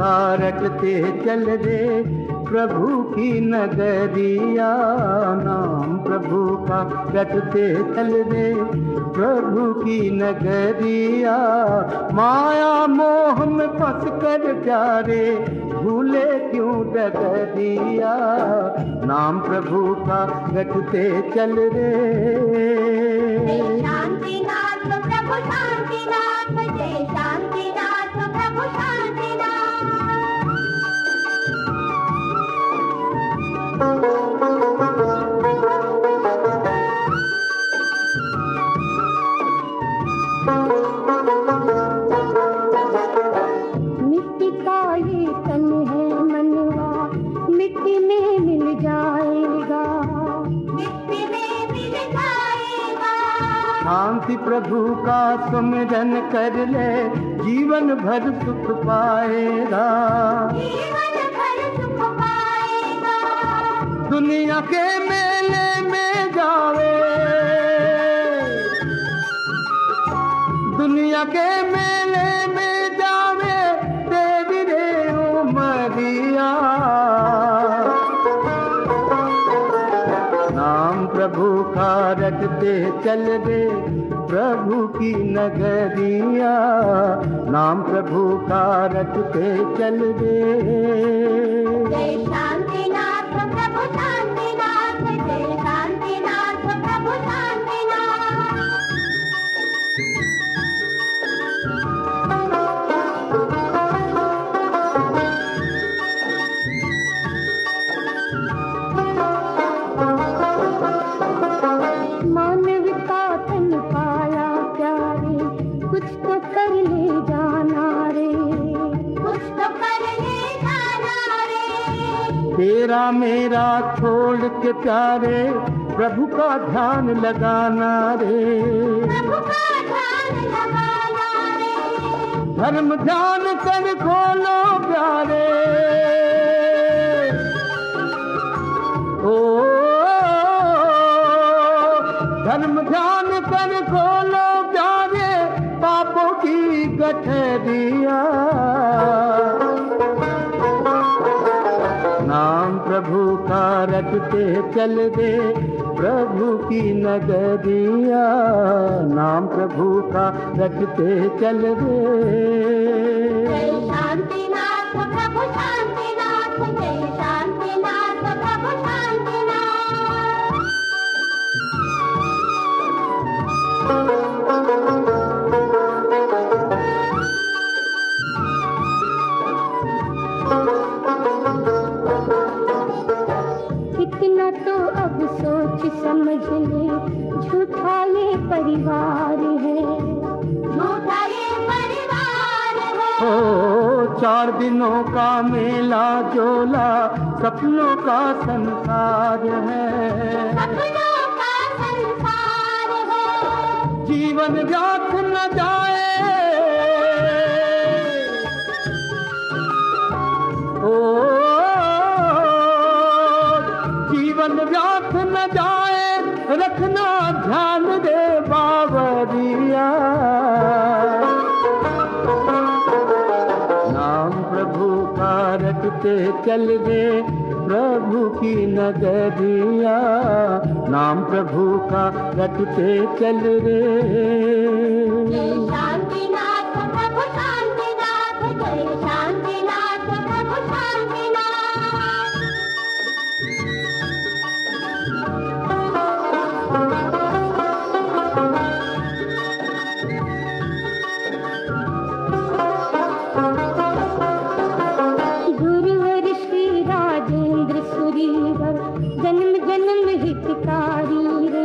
रटते चल रे प्रभु की नगरिया, नाम प्रभु का रटते चल रे प्रभु की नगरिया। माया मोह में फंस कर प्यारे, भूले क्यों डगरिया नाम प्रभु का रटते चल रे शांतिनाथ प्रभु शांतिनाथ जय शांतिनाथ शांति प्रभु का सुमिरन कर ले, जीवन भर सुख पाएगा। दुनिया के मेले में जावे। दुनिया के रटते चल रे प्रभु की नगरिया। नाम प्रभु का रटते चल रे शांति नाथ प्रभु शांतिनाथ। तेरा मेरा छोड़ के प्यारे प्रभु का ध्यान लगाना रे। प्रभु का ध्यान लगाना रे। धर्म ध्यान कर खोलो प्यारे। ओ धर्म ध्यान कर खोलो प्यारे पापों की गठरिया। प्रभु का चल दे प्रभु की नगरिया। नाम प्रभु का रखते, चल दे। शांति नाथ प्रभु शांतिनाथ। समझ ले झूठा ये परिवार है। झूठा ये परिवार है। ओ चार दिनों का मेला जोला सपनों का संसार है। सपनों का संसार है। जीवन व्यर्थ न जाए। ओ जीवन व्यर्थ न जाए। रखना ध्यान दे बाबरिया नाम प्रभु का रखते चल दे प्रभु की नगरिया नाम प्रभु का रखते चल रे जन्म जन्म हितकारी रे।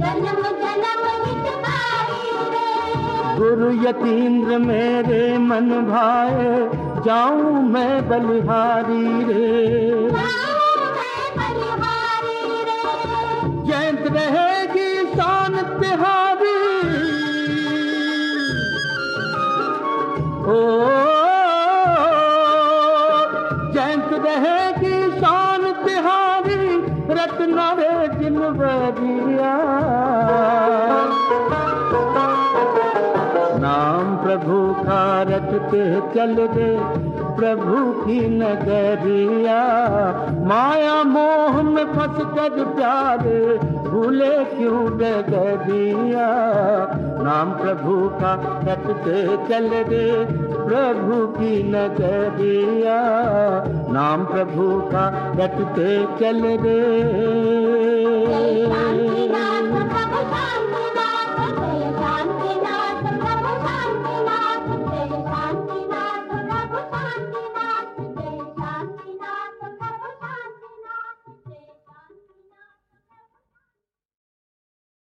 जन्म जन्म हितकारी रे। गुरु यतीन्द्र मेरे मन भाए जाऊँ मैं बलिहारी रे। जाऊँ मैं बलिहारी रे। जयंत रहेगी शान तिहारी। ओ जयंत रहेगी नाम प्रभु का रटते चल रे प्रभु की नगरिया। माया मोह में फंस कर प्यारे, भूले क्यों डगरिया नाम प्रभु का रखते चल रे प्रभु की नगरिया। नाम प्रभु का रटते चल रे।